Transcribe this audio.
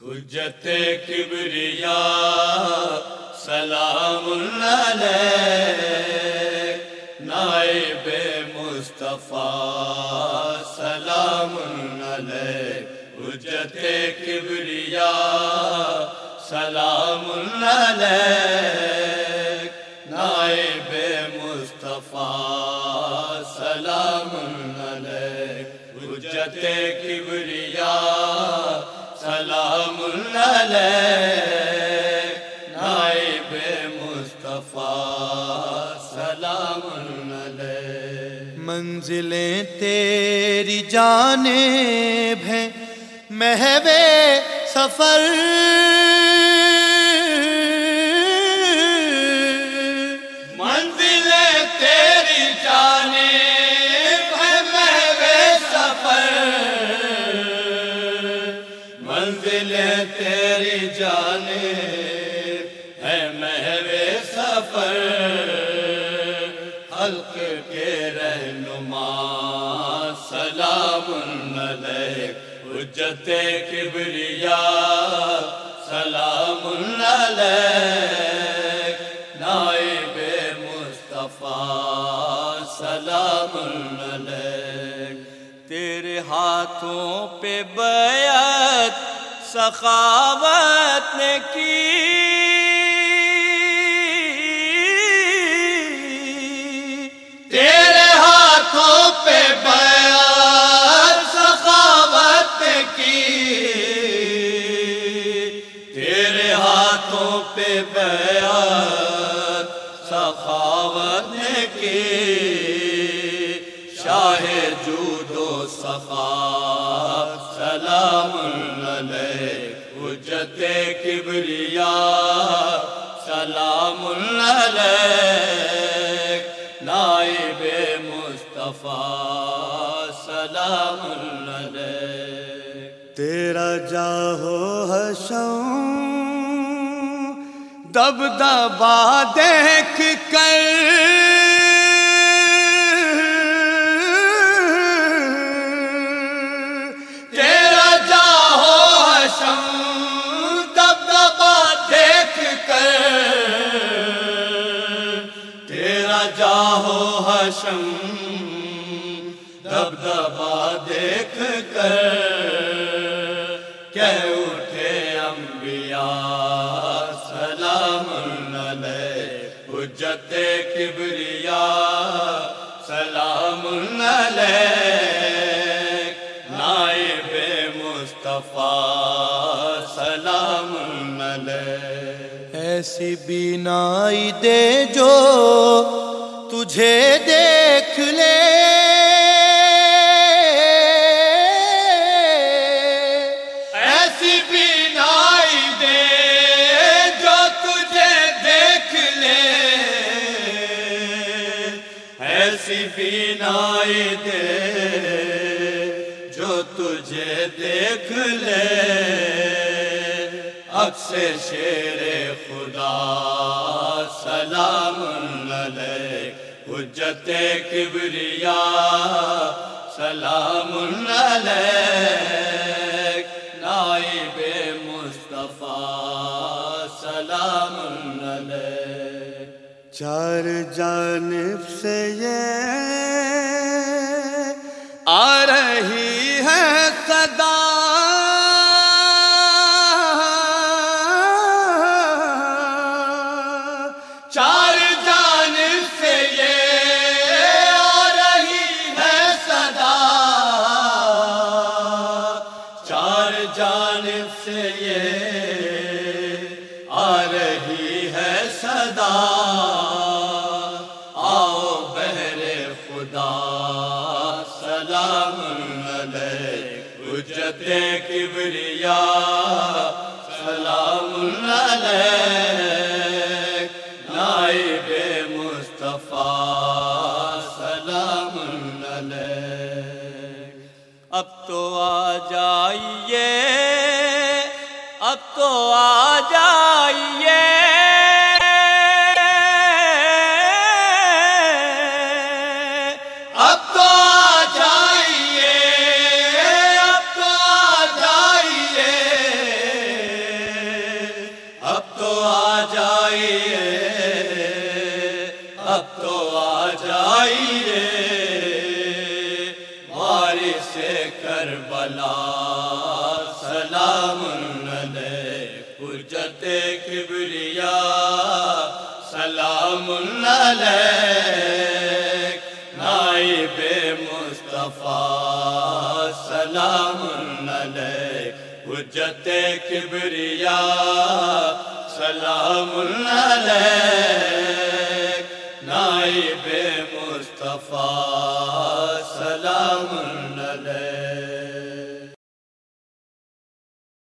حجت کبریا سلام علیہ نائب مصطفیٰ سلام علیہ حجت کبریا سلام علیہ نائب مصطفیٰ سلام علیہ حجت کبریا سلام علیہ نائب مصطفیٰ سلام علیہ۔ منزلیں تیری جانب ہیں محوے سفر سفر حلق کے رہنما، سلام علیہ حجت کبریا، سلام علیہ نائب مصطفیٰ، سلام علیہ تیرے ہاتھوں پہ بیعت، سخاوت نے کی۔ پہ بیعت، سخاوت نے کی۔ شاہ جود و سخا سلام علیہ حجت کبریا۔ سلام علیہ نائب مصطفیٰ۔ سلام علیہ تیرا جاہو حشم دب دبا دیکھ کر۔ تیرا جاہو حشم دب دبا دیکھ کر۔ تیرا جاہو حشم دب دبا دیکھ کر۔ کبریا سلام علیک نائب مصطفیٰ سلام علیک ایسی بینائی دے جو تجھے دیکھ لے بینائی دے، جو تجھے دیکھ لے۔ اکس شیر خدا سلام علیہ حجت کبریا سلام علیہ نائب مصطفیٰ سلام علیہ چار جانب سے یہ آ رہی ہے صدا۔ چار جانب سے یہ آ رہی ہے صدا۔ چار جانب سے یہ آ رہی ہے صدا۔ کبریا، سلام علیہ نائب مصطفیٰ، سلام علیہ اب تو آ جائیے، اب تو آ جائیے اب تو آ جائیے، اب تو آ جائیے بارش کربلا، سلام حجت کبریا، سلام علیک نائب مصطفیٰ، سلام علیک حجت کبریا سلام اللہ